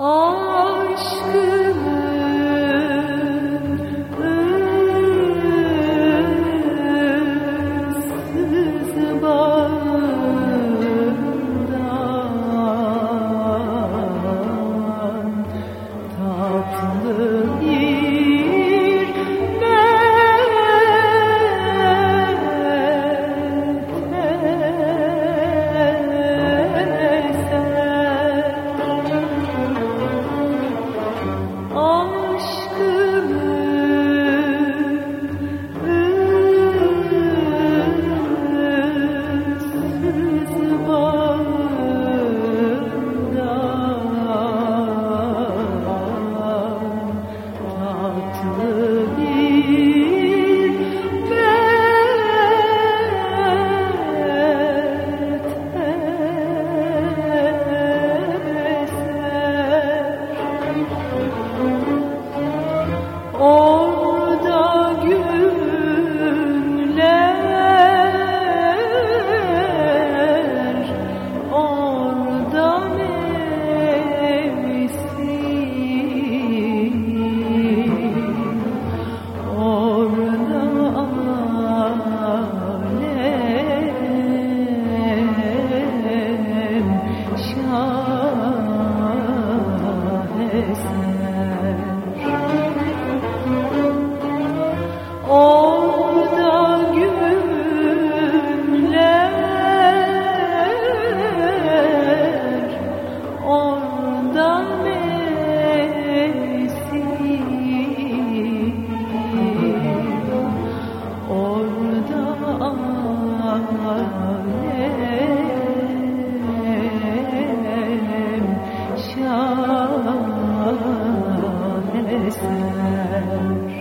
Aşkım. myself